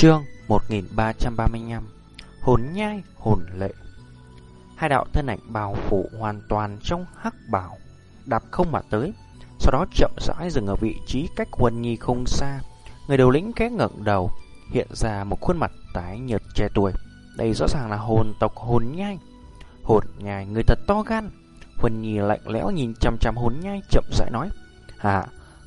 Chương 1335 Hồn nhai, hồn lệ. Hai đạo thân ảnh bao phủ hoàn toàn trong hắc bảo Đạp không mà tới Sau đó chậm rãi dừng ở vị trí cách Huân Nhi không xa. Người đầu lĩnh khẽ ngẩng đầu Hiện ra một khuôn mặt tái nhợt trẻ tuổi. Đây rõ ràng là hồn tộc hồn nhai. Hồn nhai người thật to gan. Huân Nhi lạnh lẽo nhìn chăm chăm hồn nhai chậm rãi nói Hả,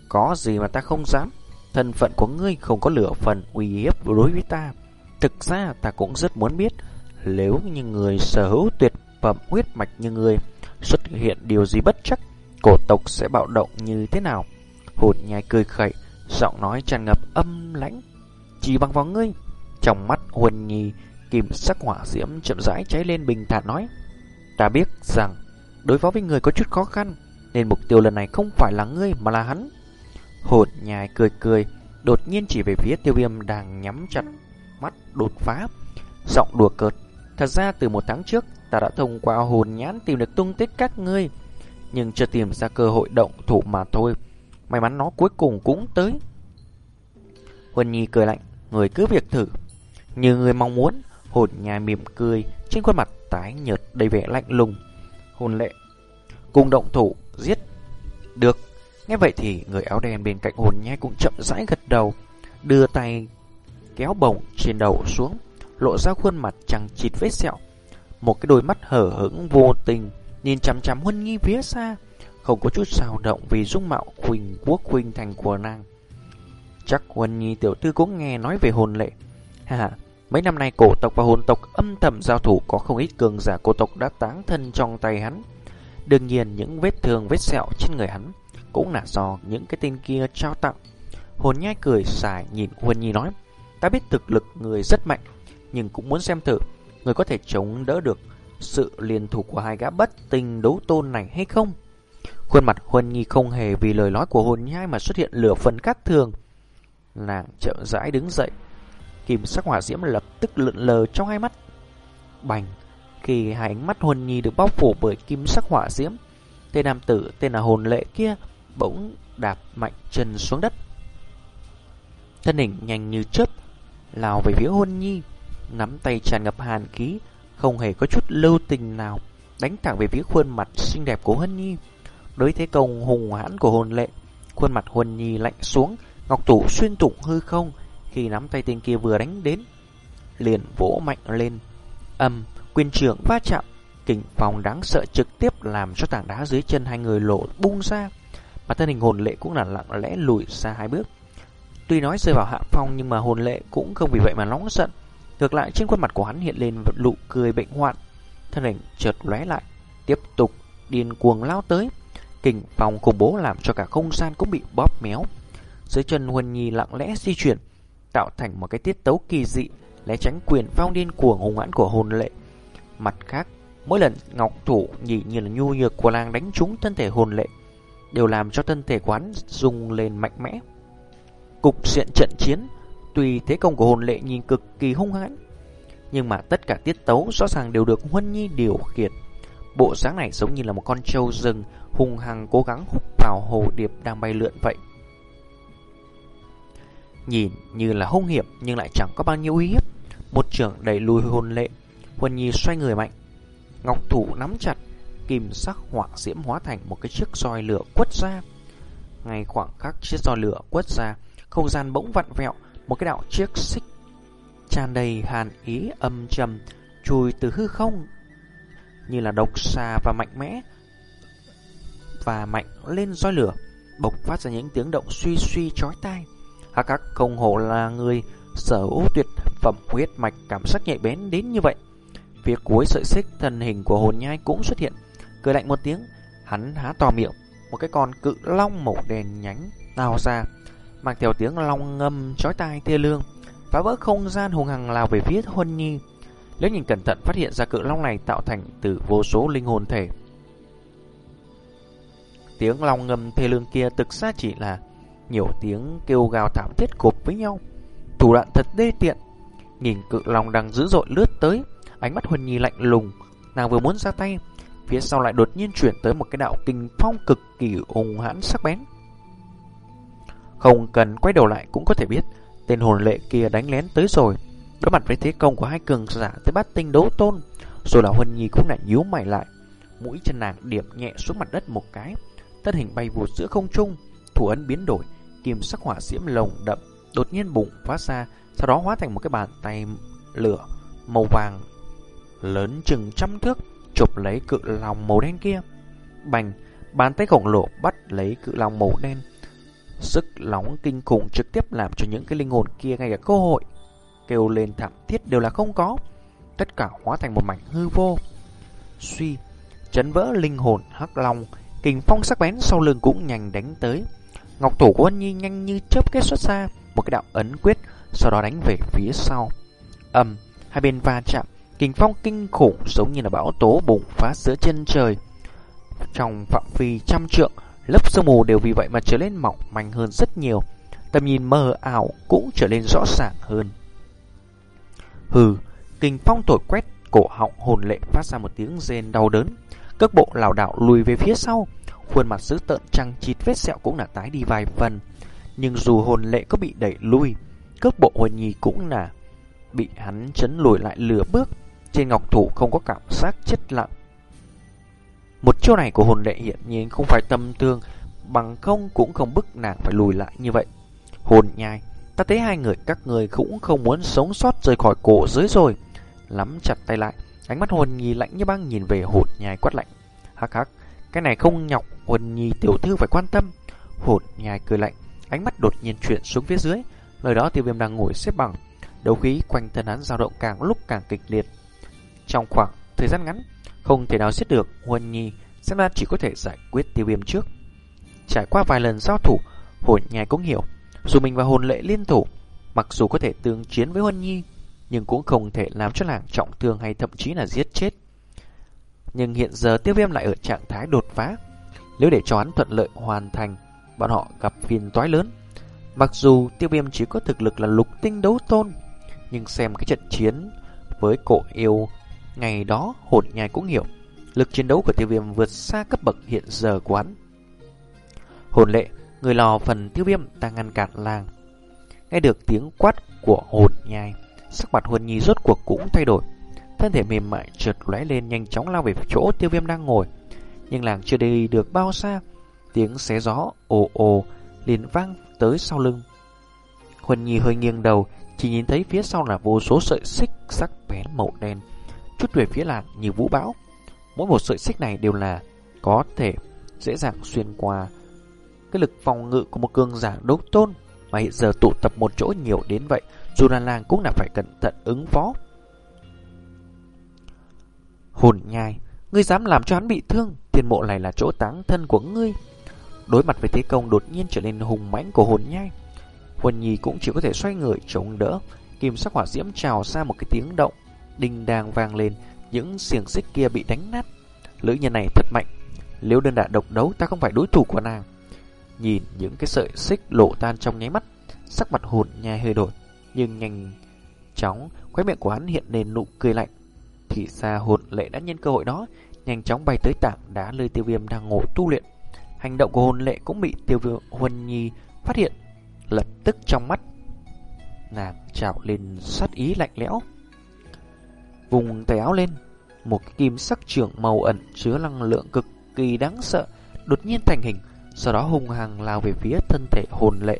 có gì mà ta không dám? Thân phận của ngươi không có lửa phần uy hiếp đối với ta. Thực ra ta cũng rất muốn biết nếu như người sở hữu tuyệt phẩm huyết mạch như ngươi xuất hiện điều gì bất chắc, cổ tộc sẽ bạo động như thế nào. Hồn nhai cười khẩy, giọng nói tràn ngập âm lãnh. Chỉ bằng vào ngươi, trong mắt huần nhì, kìm sắc hỏa diễm chậm rãi cháy lên bình thản nói. Ta biết rằng đối phó với người có chút khó khăn, nên mục tiêu lần này không phải là ngươi mà là hắn. Hồn nhai cười cười, đột nhiên chỉ về phía tiêu viêm đang nhắm chặt mắt đột phá. Giọng đùa cợt. Thật ra từ một tháng trước, ta đã thông qua hồn nhãn tìm được tung tích các ngươi. Nhưng chưa tìm ra cơ hội động thủ mà thôi. May mắn nó cuối cùng cũng tới. Huân Nhi cười lạnh, người cứ việc thử. Như người mong muốn, hồn nhai mỉm cười, trên khuôn mặt tái nhợt đầy vẻ lạnh lùng. Hồn lệ, cùng động thủ, giết. Được, Nghe vậy thì người áo đen bên cạnh hồn nhai cũng chậm rãi gật đầu, đưa tay kéo bổng trên đầu xuống, lộ ra khuôn mặt chẳng chịt vết sẹo. Một cái đôi mắt hở hững vô tình, nhìn chằm chằm Huân nghi phía xa, không có chút sao động vì dung mạo Huỳnh Quốc Huỳnh thành của nàng. Chắc Huân Nhi tiểu thư cũng nghe nói về hồn lệ. Hà mấy năm nay cổ tộc và hồn tộc âm thầm giao thủ có không ít cường giả cổ tộc đã táng thân trong tay hắn. Đương nhiên những vết thương vết sẹo trên người hắn cũng là do những cái tên kia trao tặng. Hồn nhai cười xài nhìn Huân Nhi nói, ta biết thực lực người rất mạnh, nhưng cũng muốn xem thử người có thể chống đỡ được sự liên thủ của hai gã bất tình đấu tôn này hay không. Khuôn mặt Huân Nhi không hề vì lời nói của hồn nhai mà xuất hiện lửa phần khác thường. Nàng chậm rãi đứng dậy, kìm sắc hỏa diễm lập tức lượn lờ trong hai mắt. Bành, khi hai ánh mắt Huân Nhi được bao phủ bởi kim sắc hỏa diễm, tên nam tử tên là hồn lệ kia bỗng đạp mạnh chân xuống đất. Thân hình nhanh như chớp, lao về phía Huân Nhi, nắm tay tràn ngập hàn khí, không hề có chút lưu tình nào, đánh thẳng về phía khuôn mặt xinh đẹp của Huân Nhi. Đối thế công hùng hãn của hồn lệ, khuôn mặt Huân Nhi lạnh xuống, ngọc tủ xuyên tụng hư không khi nắm tay tên kia vừa đánh đến, liền vỗ mạnh lên, âm quyền trưởng va chạm, kình phòng đáng sợ trực tiếp làm cho tảng đá dưới chân hai người lộ bung ra mà thân hình hồn lệ cũng là lặng lẽ lùi xa hai bước. Tuy nói rơi vào hạ phong nhưng mà hồn lệ cũng không vì vậy mà nóng giận. Ngược lại trên khuôn mặt của hắn hiện lên một nụ cười bệnh hoạn. Thân hình chợt lóe lại, tiếp tục điên cuồng lao tới. Kình phong khủng bố làm cho cả không gian cũng bị bóp méo. Dưới chân Huân Nhi lặng lẽ di chuyển, tạo thành một cái tiết tấu kỳ dị, Lẽ tránh quyền phong điên cuồng hùng hãn của hồn lệ. Mặt khác, mỗi lần ngọc thủ nhị như là nhu nhược của làng đánh trúng thân thể hồn lệ đều làm cho thân thể quán rung lên mạnh mẽ. Cục diện trận chiến, tuy thế công của hồn lệ nhìn cực kỳ hung hãn, nhưng mà tất cả tiết tấu rõ ràng đều được Huân Nhi điều khiển. Bộ dáng này giống như là một con trâu rừng hung hăng cố gắng hút vào hồ điệp đang bay lượn vậy. Nhìn như là hung hiểm nhưng lại chẳng có bao nhiêu uy hiếp. Một trưởng đẩy lùi hồn lệ, Huân Nhi xoay người mạnh. Ngọc thủ nắm chặt kim sắc hỏa diễm hóa thành một cái chiếc roi lửa quất ra. Ngay khoảng khắc chiếc roi lửa quất ra, không gian bỗng vặn vẹo, một cái đạo chiếc xích tràn đầy hàn ý âm trầm chui từ hư không như là độc xà và mạnh mẽ và mạnh lên roi lửa bộc phát ra những tiếng động suy suy chói tai. Hắc hắc không hổ là người sở hữu tuyệt phẩm huyết mạch cảm giác nhạy bén đến như vậy. Phía cuối sợi xích thân hình của hồn nhai cũng xuất hiện cười lạnh một tiếng, hắn há to miệng, một cái con cự long màu đen nhánh lao ra, mang theo tiếng long ngâm chói tai thê lương, phá vỡ không gian hùng hằng lao về phía Huân Nhi. Nếu nhìn cẩn thận phát hiện ra cự long này tạo thành từ vô số linh hồn thể. Tiếng long ngâm thê lương kia thực ra chỉ là nhiều tiếng kêu gào thảm thiết cộp với nhau. Thủ đoạn thật đê tiện. Nhìn cự long đang dữ dội lướt tới, ánh mắt Huân Nhi lạnh lùng, nàng vừa muốn ra tay Phía sau lại đột nhiên chuyển tới một cái đạo kinh phong cực kỳ hùng hãn sắc bén. Không cần quay đầu lại cũng có thể biết, Tên hồn lệ kia đánh lén tới rồi Đối mặt với thế công của hai cường giả tới bắt tinh đấu tôn Rồi là Huân Nhi cũng lại nhíu mày lại Mũi chân nàng điểm nhẹ xuống mặt đất một cái Thân hình bay vụt giữa không trung Thủ ấn biến đổi Kim sắc hỏa diễm lồng đậm Đột nhiên bụng phá ra Sau đó hóa thành một cái bàn tay lửa Màu vàng Lớn chừng trăm thước Chụp lấy cự lòng màu đen kia Bành Bàn tay khổng lồ bắt lấy cự lòng màu đen Sức nóng kinh khủng trực tiếp làm cho những cái linh hồn kia ngay cả cơ hội kêu lên thảm thiết đều là không có. Tất cả hóa thành một mảnh hư vô. Suy, chấn vỡ linh hồn hắc long, kình phong sắc bén sau lưng cũng nhanh đánh tới. Ngọc thủ của Ân Nhi nhanh như chớp kết xuất ra, một cái đạo ấn quyết, sau đó đánh về phía sau. Ầm, hai bên va chạm, kình phong kinh khủng giống như là bão tố bùng phát giữa chân trời. Trong phạm vi trăm trượng, lớp sương mù đều vì vậy mà trở nên mỏng manh hơn rất nhiều. Tầm nhìn mờ ảo cũng trở nên rõ ràng hơn. Hừ, kinh phong thổi quét, cổ họng hồn lệ phát ra một tiếng rên đau đớn. Cước bộ lảo đảo lùi về phía sau, khuôn mặt dữ tợn trăng chít vết sẹo cũng là tái đi vài phần. Nhưng dù hồn lệ có bị đẩy lui, cước bộ hồn nhi cũng là bị hắn chấn lùi lại lửa bước. Trên ngọc thủ không có cảm giác chết lặng. Một chiêu này của hồn đệ hiện nhiên không phải tâm thương, bằng không cũng không bức nàng phải lùi lại như vậy. Hồn nhai, ta thấy hai người các người cũng không muốn sống sót rời khỏi cổ dưới rồi. Lắm chặt tay lại, ánh mắt hồn nhi lạnh như băng nhìn về hồn nhai quát lạnh. Hắc hắc, cái này không nhọc hồn nhi tiểu thư phải quan tâm. Hồn nhai cười lạnh, ánh mắt đột nhiên chuyển xuống phía dưới. Lời đó tiêu viêm đang ngồi xếp bằng, đấu khí quanh thân hắn dao động càng lúc càng kịch liệt. Trong khoảng thời gian ngắn, không thể nào giết được Huân Nhi, xem ra chỉ có thể giải quyết tiêu viêm trước. Trải qua vài lần giao thủ, hồn nhai cũng hiểu, dù mình và hồn lệ liên thủ, mặc dù có thể tương chiến với Huân Nhi, nhưng cũng không thể làm cho nàng trọng thương hay thậm chí là giết chết. Nhưng hiện giờ tiêu viêm lại ở trạng thái đột phá, nếu để cho hắn thuận lợi hoàn thành, bọn họ gặp phiền toái lớn. Mặc dù tiêu viêm chỉ có thực lực là lục tinh đấu tôn, nhưng xem cái trận chiến với cổ yêu Ngày đó, hồn nhai cũng hiểu. Lực chiến đấu của tiêu viêm vượt xa cấp bậc hiện giờ của hắn. Hồn lệ, Người lò phần tiêu viêm đang ngăn cản làng. Nghe được tiếng quát của hồn nhai, Sắc mặt huân nhi rốt cuộc cũng thay đổi. Thân thể mềm mại trượt lóe lên, nhanh chóng lao về chỗ tiêu viêm đang ngồi. Nhưng làng chưa đi được bao xa, Tiếng xé gió ồ ồ liền vang tới sau lưng. Huân nhi hơi nghiêng đầu, Chỉ nhìn thấy phía sau là vô số sợi xích sắc bén màu đen chút về phía làng như vũ bão. Mỗi một sợi xích này đều là có thể dễ dàng xuyên qua cái lực phòng ngự của một cường giả đấu tôn mà hiện giờ tụ tập một chỗ nhiều đến vậy, dù là làng cũng là phải cẩn thận ứng phó. Hồn nhai, ngươi dám làm cho hắn bị thương, thiên mộ này là chỗ táng thân của ngươi. Đối mặt với thế công đột nhiên trở nên hùng mãnh của hồn nhai, Huân Nhi cũng chỉ có thể xoay người chống đỡ, kim sắc hỏa diễm trào ra một cái tiếng động, đinh đang vang lên, những xiềng xích kia bị đánh nát. Lữ nhân này thật mạnh, nếu đơn đả độc đấu ta không phải đối thủ của nàng. Nhìn những cái sợi xích lộ tan trong nháy mắt, sắc mặt hồn nhai hơi đổi, nhưng nhanh chóng khóe miệng của hắn hiện lên nụ cười lạnh. Thì ra hồn lệ đã nhân cơ hội đó, nhanh chóng bay tới tảng đá lơi tiêu viêm đang ngồi tu luyện. Hành động của hồn lệ cũng bị tiêu viêm huân nhi phát hiện, lập tức trong mắt nàng trào lên sát ý lạnh lẽo. Vùng tay áo lên, một cái kim sắc trưởng màu ẩn chứa năng lượng cực kỳ đáng sợ, đột nhiên thành hình, sau đó hung hăng lao về phía thân thể hồn lệ.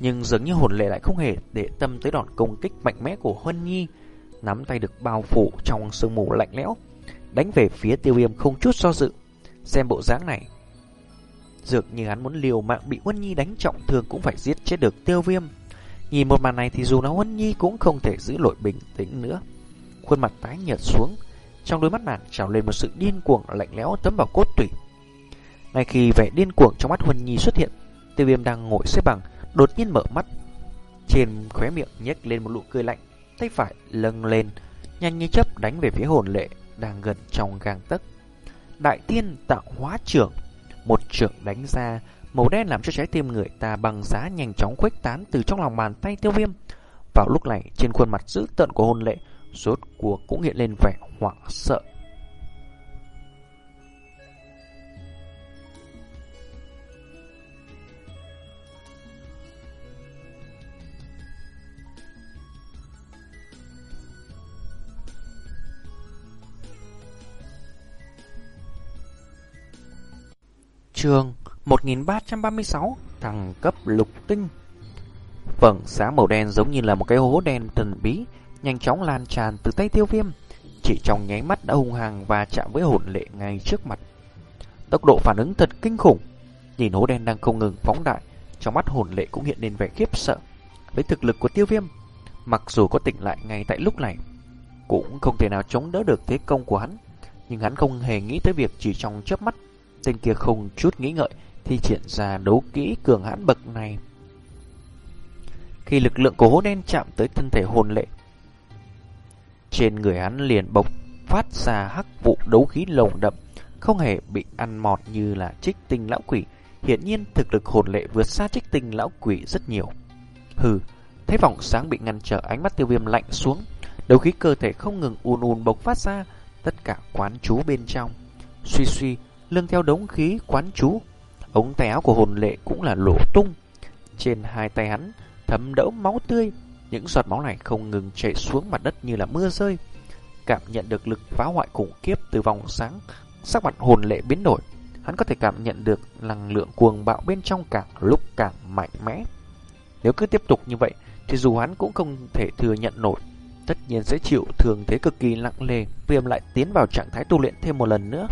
Nhưng dường như hồn lệ lại không hề để tâm tới đòn công kích mạnh mẽ của Huân Nhi, nắm tay được bao phủ trong sương mù lạnh lẽo, đánh về phía tiêu viêm không chút do dự. Xem bộ dáng này, dường như hắn muốn liều mạng bị Huân Nhi đánh trọng thương cũng phải giết chết được tiêu viêm. Nhìn một màn này thì dù nó Huân Nhi cũng không thể giữ nổi bình tĩnh nữa. Khuôn mặt tái nhợt xuống, trong đôi mắt nàng trào lên một sự điên cuồng lạnh lẽo tấm vào cốt tủy. Ngay khi vẻ điên cuồng trong mắt Huân Nhi xuất hiện, Tiêu Viêm đang ngồi xếp bằng, đột nhiên mở mắt. Trên khóe miệng nhếch lên một nụ cười lạnh, tay phải lâng lên, nhanh như chớp đánh về phía hồn lệ đang gần trong gang tấc. Đại tiên tạo hóa trưởng, một trưởng đánh ra, màu đen làm cho trái tim người ta bằng giá nhanh chóng khuếch tán từ trong lòng bàn tay tiêu viêm. Vào lúc này, trên khuôn mặt dữ tợn của hôn lệ, rốt cuộc cũng hiện lên vẻ hoảng sợ. Trường 1336 Thằng cấp lục tinh. Vầng sáng màu đen giống như là một cái hố đen thần bí, Nhanh chóng lan tràn từ tay tiêu viêm. Chỉ trong nháy mắt đã hung hăng và chạm với hồn lệ ngay trước mặt. Tốc độ phản ứng thật kinh khủng. Nhìn hố đen đang không ngừng phóng đại, Trong mắt hồn lệ cũng hiện lên vẻ khiếp sợ. Với thực lực của tiêu viêm, Mặc dù có tỉnh lại ngay tại lúc này, Cũng không thể nào chống đỡ được thế công của hắn. Nhưng hắn không hề nghĩ tới việc chỉ trong chớp mắt, Tên kia không chút nghĩ ngợi thi triển ra đấu kỹ cường hãn bậc này. Khi lực lượng của hố đen chạm tới thân thể hồn lệ Trên người hắn liền bộc phát ra hắc vụ đấu khí lồng đậm Không hề bị ăn mọt như là trích tinh lão quỷ. Hiện nhiên thực lực hồn lệ vượt xa trích tinh lão quỷ rất nhiều. Hừ, thấy vòng sáng bị ngăn trở ánh mắt tiêu viêm lạnh xuống. Đấu khí cơ thể không ngừng ùn ùn bộc phát ra Tất cả quán chú bên trong. Suy suy, lưng theo đống khí quán chú Ống tay áo của hồn lệ cũng là lỗ tung. Trên hai tay hắn, thấm đẫm máu tươi, Những giọt máu này không ngừng chảy xuống mặt đất như là mưa rơi. Cảm nhận được lực phá hoại khủng khiếp từ vòng sáng, Sắc mặt hồn lệ biến đổi. Hắn có thể cảm nhận được năng lượng cuồng bạo bên trong càng lúc càng mạnh mẽ. Nếu cứ tiếp tục như vậy, Thì dù hắn cũng không thể thừa nhận nổi. Tất nhiên sẽ chịu thường thế cực kỳ nặng nề Viêm lại tiến vào trạng thái tu luyện thêm một lần nữa.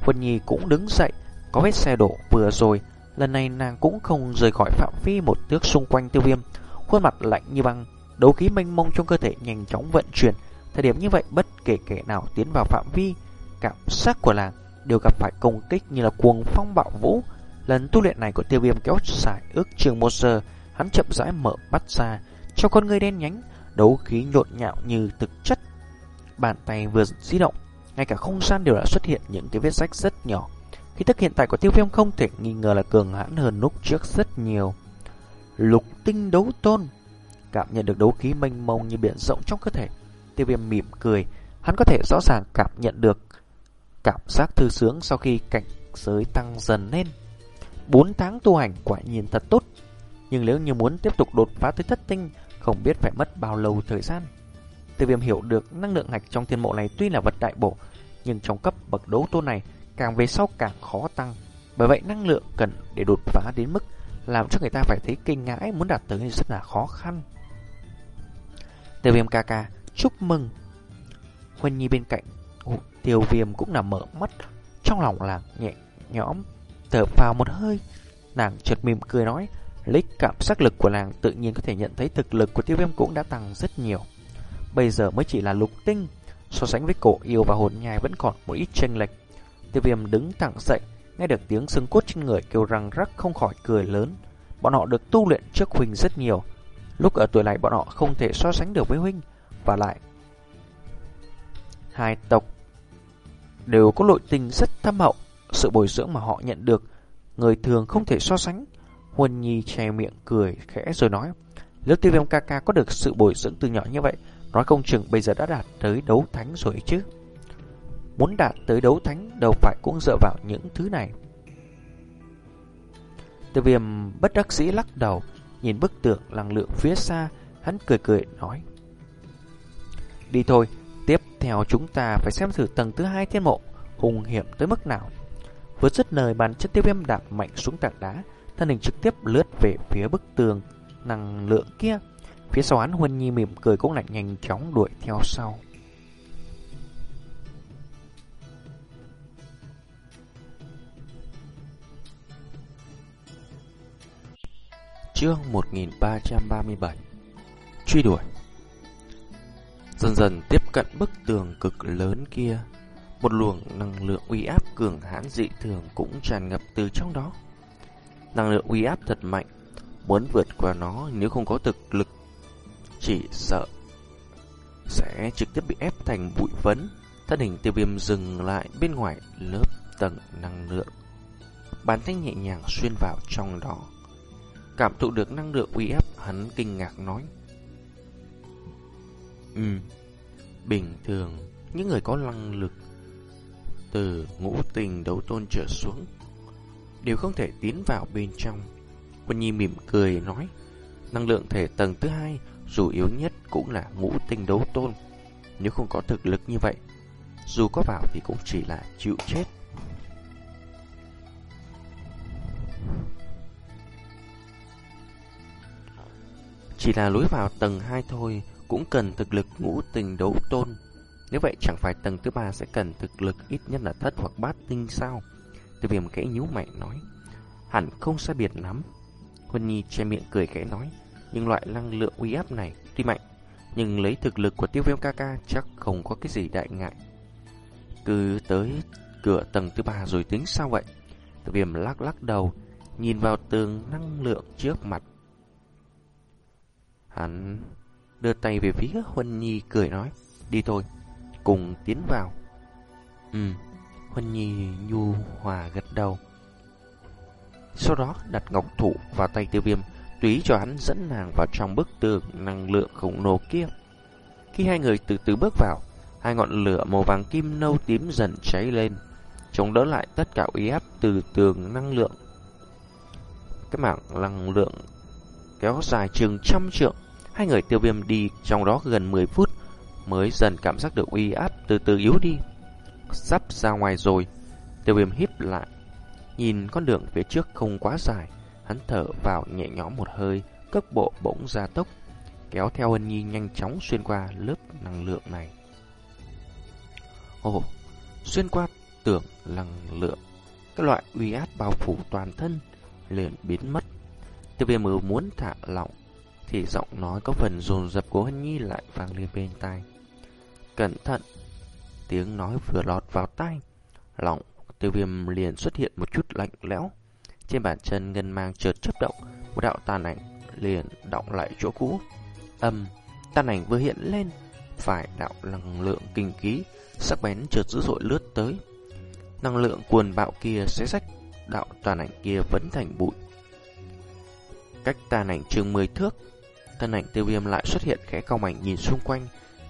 Huân Nhi cũng đứng dậy có vết xe đổ vừa rồi. Lần này nàng cũng không rời khỏi phạm vi một thước xung quanh tiêu viêm. Khuôn mặt lạnh như băng, Đấu khí mênh mông trong cơ thể nhanh chóng vận chuyển. Thời điểm như vậy, bất kể kẻ nào tiến vào phạm vi, Cảm giác của làng đều gặp phải công kích như là cuồng phong bạo vũ. Lần tu luyện này của tiêu viêm kéo dài ước chừng một giờ. Hắn chậm rãi mở mắt ra, Cho con người đen nhánh, Đấu khí nhộn nhạo như thực chất. Bàn tay vừa di động, Ngay cả không gian đều đã xuất hiện những cái vết rách rất nhỏ. Khí tức hiện tại của tiêu viêm không thể nghi ngờ là cường hãn hơn lúc trước rất nhiều. Lục tinh đấu tôn, Cảm nhận được đấu khí mênh mông như biển rộng trong cơ thể. Tiêu viêm mỉm cười, Hắn có thể rõ ràng cảm nhận được Cảm giác thư sướng sau khi cảnh giới tăng dần lên. 4 tháng tu hành quả nhiên thật tốt, Nhưng nếu như muốn tiếp tục đột phá tới thất tinh, Không biết phải mất bao lâu thời gian. Tiêu viêm hiểu được năng lượng hạch trong thiên mộ này tuy là vật đại bổ, Nhưng trong cấp bậc đấu tôn này Càng về sau càng khó tăng. Bởi vậy, năng lượng cần để đột phá đến mức Làm cho người ta phải thấy kinh ngãi Muốn đạt tới rất là khó khăn. Tiêu viêm ca ca, Chúc mừng. Huân Nhi bên cạnh Tiêu viêm cũng là mở mắt, Trong lòng là nhẹ nhõm, Thở vào một hơi. Nàng chợt mỉm cười nói, Lấy cảm giác lực của nàng tự nhiên có thể nhận thấy thực lực của tiêu viêm cũng đã tăng rất nhiều. Bây giờ mới chỉ là lục tinh, So sánh với cổ yêu và hồn nhai vẫn còn một ít chênh lệch. Tiêu viêm đứng thẳng dậy Nghe được tiếng xương cốt trên người kêu răng rắc không khỏi cười lớn Bọn họ được tu luyện trước Huynh rất nhiều Lúc ở tuổi này bọn họ không thể so sánh được với Huynh Và lại Hai tộc đều có nội tình rất thâm hậu, sự bồi dưỡng mà họ nhận được, người thường không thể so sánh. Huân Nhi che miệng cười khẽ rồi nói, nếu tiêu viêm ca ca có được sự bồi dưỡng từ nhỏ như vậy, nói công chừng bây giờ đã đạt tới đấu thánh rồi chứ. Muốn đạt tới đấu thánh đâu phải cũng dựa vào những thứ này. Tiêu viêm bất đắc dĩ lắc đầu, nhìn bức tượng năng lượng phía xa, hắn cười cười nói. Đi thôi, Tiếp theo chúng ta phải xem thử tầng thứ hai thiên mộ hùng hiểm tới mức nào. Vừa dứt lời bàn chất tiêu viêm đạp mạnh xuống tảng đá, thân hình trực tiếp lướt về phía bức tường năng lượng kia. Phía sau hắn Huân Nhi mỉm cười cũng lại nhanh chóng đuổi theo sau. Chương 1337 Truy đuổi. Dần dần tiếp cận bức tường cực lớn kia, Một luồng năng lượng uy áp cường hãn dị thường cũng tràn ngập từ trong đó. Năng lượng uy áp thật mạnh, Muốn vượt qua nó nếu không có thực lực, Chỉ sợ Sẽ trực tiếp bị ép thành bụi phấn, Thân hình tiêu viêm dừng lại bên ngoài lớp tầng năng lượng. Bàn tay nhẹ nhàng xuyên vào trong đó. Cảm thụ được năng lượng uy áp hắn kinh ngạc nói Ừ, bình thường, những người có năng lực từ ngũ tình đấu tôn trở xuống đều không thể tiến vào bên trong. Quân Nhi mỉm cười nói, năng lượng thể tầng thứ hai dù yếu nhất cũng là ngũ tinh đấu tôn. Nếu không có thực lực như vậy, dù có vào thì cũng chỉ là chịu chết. Chỉ là lối vào tầng 2 thôi cũng cần thực lực ngũ tình đấu tôn. Nếu vậy chẳng phải tầng thứ ba sẽ cần thực lực ít nhất là thất hoặc bát tinh sao? từ viêm kẽ nhíu mày nói. Hẳn không sai biệt lắm. Huân Nhi che miệng cười khẽ nói. Nhưng loại năng lượng uy áp này tuy mạnh, nhưng lấy thực lực của tiêu viêm ca ca chắc không có cái gì đại ngại. Cứ tới cửa tầng thứ ba rồi tính sao vậy? Tiêu viêm lắc lắc đầu, nhìn vào tường năng lượng trước mặt. Hắn đưa tay về phía Huân Nhi cười nói, đi thôi, cùng tiến vào. Ừ, Huân Nhi nhu hòa gật đầu. Sau đó đặt ngọc thủ vào tay tiêu viêm, túy cho hắn dẫn nàng vào trong bức tường năng lượng khổng lồ kia. Khi hai người từ từ bước vào, hai ngọn lửa màu vàng kim nâu tím dần cháy lên, chống đỡ lại tất cả uy áp từ tường năng lượng. Cái mảng năng lượng kéo dài chừng trăm trượng, hai người tiêu viêm đi trong đó gần 10 phút mới dần cảm giác được uy áp từ từ yếu đi. Sắp ra ngoài rồi, tiêu viêm híp lại, nhìn con đường phía trước không quá dài, hắn thở vào nhẹ nhõm một hơi, cước bộ bỗng ra tốc, kéo theo Hân Nhi nhanh chóng xuyên qua lớp năng lượng này. Ồ, xuyên qua tưởng năng lượng, cái loại uy áp bao phủ toàn thân liền biến mất. Tiêu viêm muốn thả lỏng, thì giọng nói có phần dồn dập của Hân Nhi lại vang lên bên tai. Cẩn thận! Tiếng nói vừa lọt vào tai, lòng tiêu viêm liền xuất hiện một chút lạnh lẽo. Trên bàn chân ngân mang chợt chấp động, một đạo tàn ảnh liền động lại chỗ cũ. Âm, tàn ảnh vừa hiện lên, phải đạo năng lượng kinh khí, sắc bén chợt dữ dội lướt tới. Năng lượng cuồn bạo kia xé rách, đạo tàn ảnh kia vẫn thành bụi. Cách tàn ảnh chừng 10 thước, thân ảnh tiêu viêm lại xuất hiện khẽ cao mảnh nhìn xung quanh,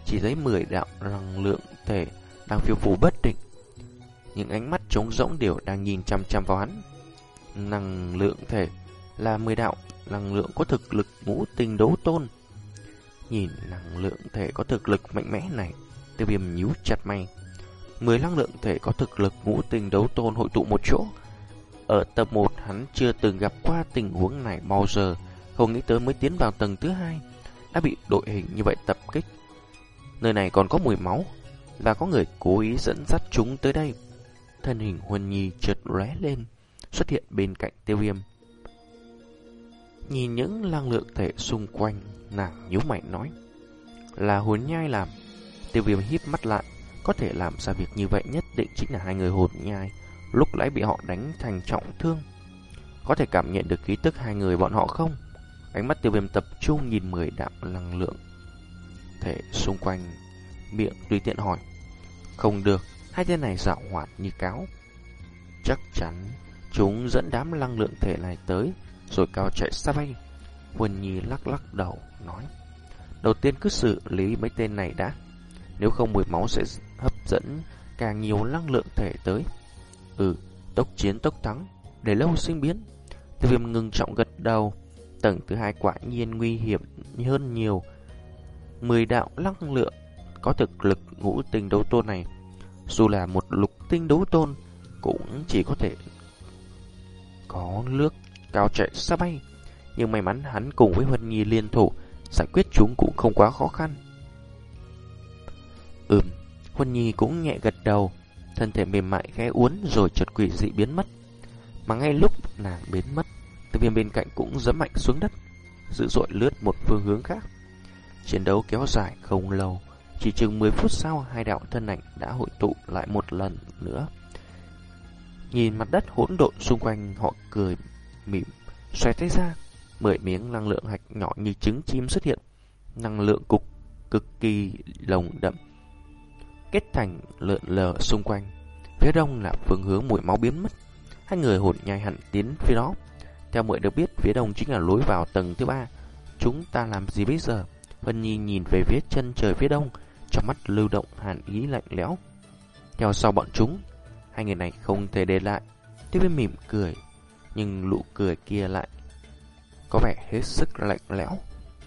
chỉ thấy 10 đạo năng lượng thể đang phiêu phù bất định. Những ánh mắt trống rỗng đều đang nhìn chăm chăm vào hắn. Năng lượng thể là 10 đạo năng lượng có thực lực ngũ tinh đấu tôn. Nhìn năng lượng thể có thực lực mạnh mẽ này, tiêu viêm nhíu chặt mày. 10 năng lượng thể có thực lực ngũ tinh đấu tôn hội tụ một chỗ. Ở tập 1 hắn chưa từng gặp qua tình huống này bao giờ, không nghĩ tới mới tiến vào tầng thứ hai, đã bị đội hình như vậy tập kích. Nơi này còn có mùi máu, Và có người cố ý dẫn dắt chúng tới đây. Thân hình Huân Nhi chợt lóe lên, Xuất hiện bên cạnh tiêu viêm. Nhìn những năng lượng thể xung quanh, Nàng nhíu mày nói, Là hồn nhai làm? Tiêu viêm híp mắt lại, Có thể làm ra việc như vậy nhất định chính là hai người hồn nhai, Lúc nãy bị họ đánh thành trọng thương. Có thể cảm nhận được khí tức hai người bọn họ không? Ánh mắt tiêu viêm tập trung nhìn mười đạo năng lượng thể xung quanh miệng tùy tiện hỏi. Không được, hai tên này dạo hoạt như cáo. Chắc chắn chúng dẫn đám năng lượng thể này tới, rồi cao chạy xa bay. Huân Nhi lắc lắc đầu, nói. Đầu tiên cứ xử lý mấy tên này đã. Nếu không mùi máu sẽ hấp dẫn càng nhiều năng lượng thể tới. Ừ, tốc chiến tốc thắng, để lâu sinh biến. Tiêu viêm ngưng trọng gật đầu. Tầng thứ hai quả nhiên nguy hiểm hơn nhiều 10 đạo năng lượng có thực lực ngũ tinh đấu tôn này, dù là một lục tinh đấu tôn cũng chỉ có thể có nước cao chạy xa bay. Nhưng may mắn hắn cùng với Huân Nhi liên thủ giải quyết chúng cũng không quá khó khăn. Ừm, Huân Nhi cũng nhẹ gật đầu, thân thể mềm mại khẽ uốn rồi chợt quỷ dị biến mất. Mà ngay lúc nàng biến mất, từ viên bên cạnh cũng giẫm mạnh xuống đất, dữ dội lướt một phương hướng khác. Chiến đấu kéo dài không lâu, chỉ chừng 10 phút sau hai đạo thân ảnh đã hội tụ lại một lần nữa. Nhìn mặt đất hỗn độn xung quanh họ cười mỉm, xoay tay ra, mười miếng năng lượng hạch nhỏ như trứng chim xuất hiện, năng lượng cục cực kỳ lồng đậm, kết thành lượn lờ xung quanh. Phía đông là phương hướng mùi máu biến mất, hai người hồn nhai hẳn tiến phía đó. Theo muội được biết, phía đông chính là lối vào tầng thứ ba. Chúng ta làm gì bây giờ? Vân Nhi nhìn về phía chân trời phía đông, trong mắt lưu động hàn ý lạnh lẽo. Theo sau bọn chúng, hai người này không thể để lại. Tiếp viên mỉm cười, nhưng nụ cười kia lại có vẻ hết sức lạnh lẽo.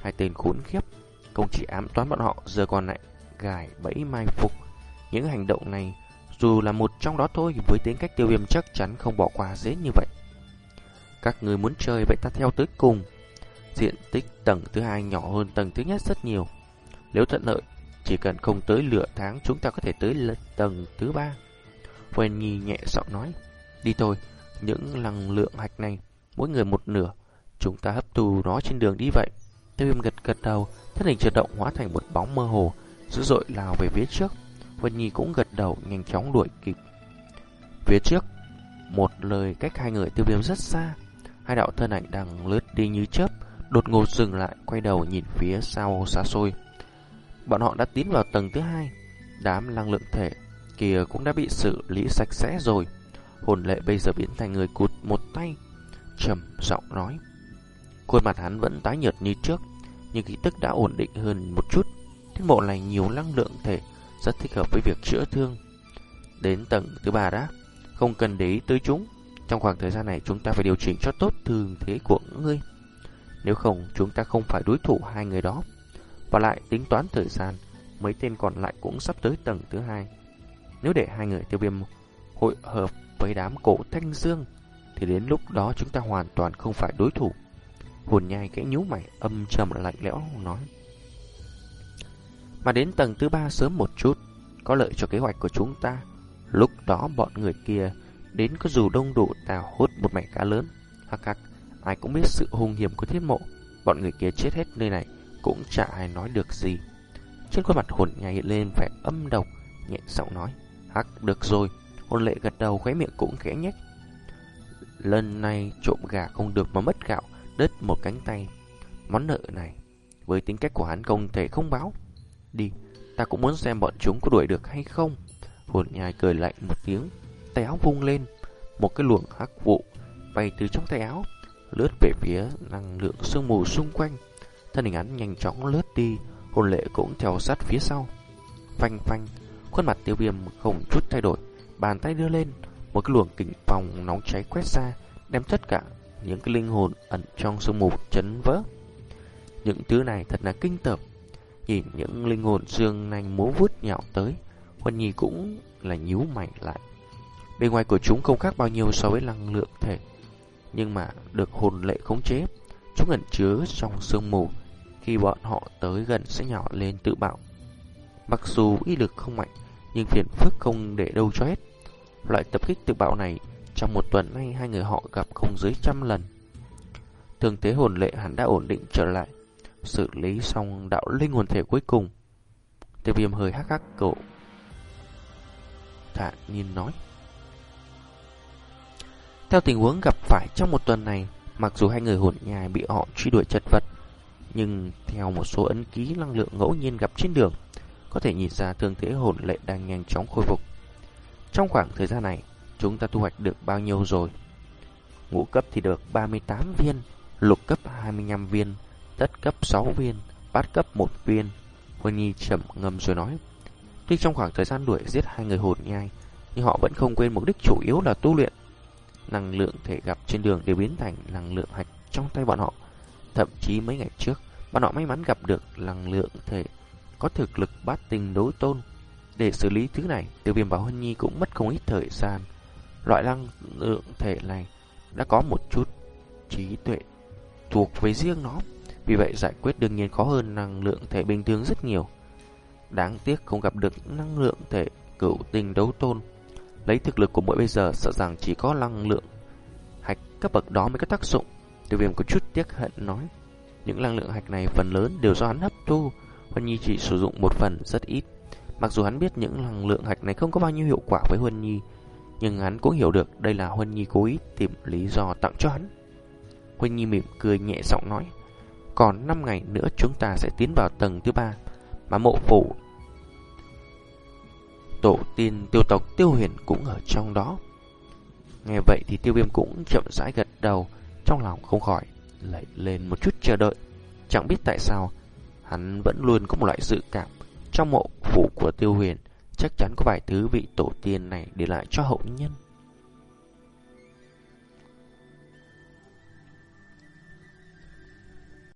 Hai tên khốn khiếp, không chỉ ám toán bọn họ, giờ còn lại gài bẫy mai phục. Những hành động này, dù là một trong đó thôi, với tính cách tiêu viêm chắc chắn không bỏ qua dễ như vậy. Các người muốn chơi vậy ta theo tới cùng. Diện tích tầng thứ hai nhỏ hơn tầng thứ nhất rất nhiều. Nếu thuận lợi, chỉ cần không tới lửa tháng chúng ta có thể tới tầng thứ ba. Wendy Nhi nhẹ giọng nói, đi thôi, những năng lượng hạch này, mỗi người một nửa, chúng ta hấp thu nó trên đường đi vậy. Tiêu viêm gật gật đầu, thân hình chợt động hóa thành một bóng mơ hồ, dữ dội lao về phía trước. Wendy Nhi cũng gật đầu, nhanh chóng đuổi kịp. Phía trước, một lời cách hai người tiêu viêm rất xa, hai đạo thân ảnh đang lướt đi như chớp, đột ngột dừng lại, quay đầu nhìn phía sau xa xôi. Bọn họ đã tiến vào tầng thứ hai, đám năng lượng thể kia cũng đã bị xử lý sạch sẽ rồi. Hồn lệ bây giờ biến thành người cụt một tay, trầm giọng nói. Khuôn mặt hắn vẫn tái nhợt như trước, nhưng khí tức đã ổn định hơn một chút. Thiết bộ này nhiều năng lượng thể, rất thích hợp với việc chữa thương. Đến tầng thứ ba đã, không cần để ý tới chúng. Trong khoảng thời gian này chúng ta phải điều chỉnh cho tốt thường thế của ngươi. Nếu không, chúng ta không phải đối thủ hai người đó. Và lại tính toán thời gian, mấy tên còn lại cũng sắp tới tầng thứ hai. Nếu để hai người tiêu viêm hội hợp với đám cổ thanh dương, thì đến lúc đó chúng ta hoàn toàn không phải đối thủ. Hồn nhai kẽ nhú mày âm trầm lạnh lẽo nói. Mà đến tầng thứ ba sớm một chút, có lợi cho kế hoạch của chúng ta. Lúc đó bọn người kia đến có dù đông đủ tào hốt một mảnh cá lớn. Hắc hắc, ai cũng biết sự hung hiểm của thiết mộ. Bọn người kia chết hết nơi này cũng chả ai nói được gì. Trên khuôn mặt hồn nhai hiện lên vẻ âm độc, nhẹ giọng nói. Hắc, được rồi. Hồn lệ gật đầu khóe miệng cũng khẽ nhếch. Lần này trộm gà không được mà mất gạo, đứt một cánh tay. Món nợ này, với tính cách của hắn không thể không báo. Đi, ta cũng muốn xem bọn chúng có đuổi được hay không. Hồn nhai cười lạnh một tiếng, tay áo vung lên, một cái luồng hắc vụ bay từ trong tay áo, lướt về phía năng lượng sương mù xung quanh. Thân hình hắn nhanh chóng lướt đi, hồn lệ cũng theo sát phía sau. Phanh phanh, khuôn mặt tiêu viêm không chút thay đổi, bàn tay đưa lên, một cái luồng kình phòng nóng cháy quét ra, đem tất cả những cái linh hồn ẩn trong sương mù chấn vỡ. Những thứ này thật là kinh tởm. Nhìn những linh hồn dương nanh múa vút nhạo tới, Huân Nhi cũng là nhíu mày lại. Bên ngoài của chúng không khác bao nhiêu so với năng lượng thể, nhưng mà được hồn lệ khống chế, chúng ẩn chứa trong sương mù. Khi bọn họ tới gần sẽ nhỏ lên tự bạo. Mặc dù ý lực không mạnh, nhưng phiền phức không để đâu cho hết. Loại tập kích tự bạo này, trong một tuần nay hai người họ gặp không dưới trăm lần. Thường thế hồn lệ hắn đã ổn định trở lại, xử lý xong đạo linh hồn thể cuối cùng. Tiêu viêm hơi hắc hắc cậu thản nhiên nói. Theo tình huống gặp phải trong một tuần này, mặc dù hai người hồn nhai bị họ truy đuổi chật vật, nhưng theo một số ấn ký năng lượng ngẫu nhiên gặp trên đường, có thể nhìn ra thương thế hồn lệ đang nhanh chóng khôi phục. Trong khoảng thời gian này, chúng ta thu hoạch được bao nhiêu rồi? Ngũ cấp thì được 38 viên, lục cấp 25 viên, tất cấp 6 viên, bát cấp 1 viên. Huân Nhi chậm ngầm rồi nói. Tuy trong khoảng thời gian đuổi giết hai người hồn nhai, nhưng họ vẫn không quên mục đích chủ yếu là tu luyện. Năng lượng thể gặp trên đường đều biến thành năng lượng hạch trong tay bọn họ. Thậm chí mấy ngày trước, bọn họ may mắn gặp được năng lượng thể có thực lực bát tinh đối tôn. Để xử lý thứ này, tiêu viêm bảo Hân Nhi cũng mất không ít thời gian. Loại năng lượng thể này đã có một chút trí tuệ thuộc về riêng nó. Vì vậy giải quyết đương nhiên khó hơn năng lượng thể bình thường rất nhiều. Đáng tiếc không gặp được năng lượng thể cửu tinh đấu tôn. Lấy thực lực của mỗi bây giờ sợ rằng chỉ có năng lượng hạch cấp bậc đó mới có tác dụng. Tiêu viêm có chút tiếc hận nói. Những năng lượng hạch này phần lớn đều do hắn hấp thu. Huân Nhi chỉ sử dụng một phần rất ít. Mặc dù hắn biết những năng lượng hạch này không có bao nhiêu hiệu quả với Huân Nhi, nhưng hắn cũng hiểu được đây là Huân Nhi cố ý tìm lý do tặng cho hắn. Huân Nhi mỉm cười nhẹ giọng nói, còn 5 ngày nữa chúng ta sẽ tiến vào tầng thứ ba mà mộ phủ tổ tiên tiêu tộc tiêu huyền cũng ở trong đó. Nghe vậy thì tiêu viêm cũng chậm rãi gật đầu, trong lòng không khỏi lại lên một chút chờ đợi. Chẳng biết tại sao, hắn vẫn luôn có một loại dự cảm trong mộ phủ của tiêu huyền chắc chắn có vài thứ vị tổ tiên này để lại cho hậu nhân.